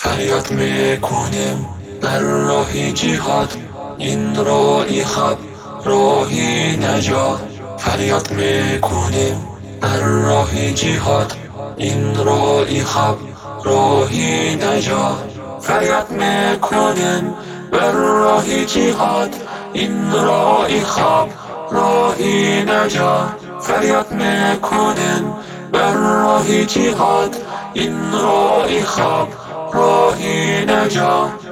فریاد می‌کنیم در راه جهاد این راهی خواب راهی نجات. فریاد می‌کنیم در راه جهاد این راهی خواب راهی نجات. فریاد می‌کنیم بر راه جهاد این راهی خواب راهی نجات. فریاد می‌کنیم بر راه جهاد این راهی خواب راهی نجات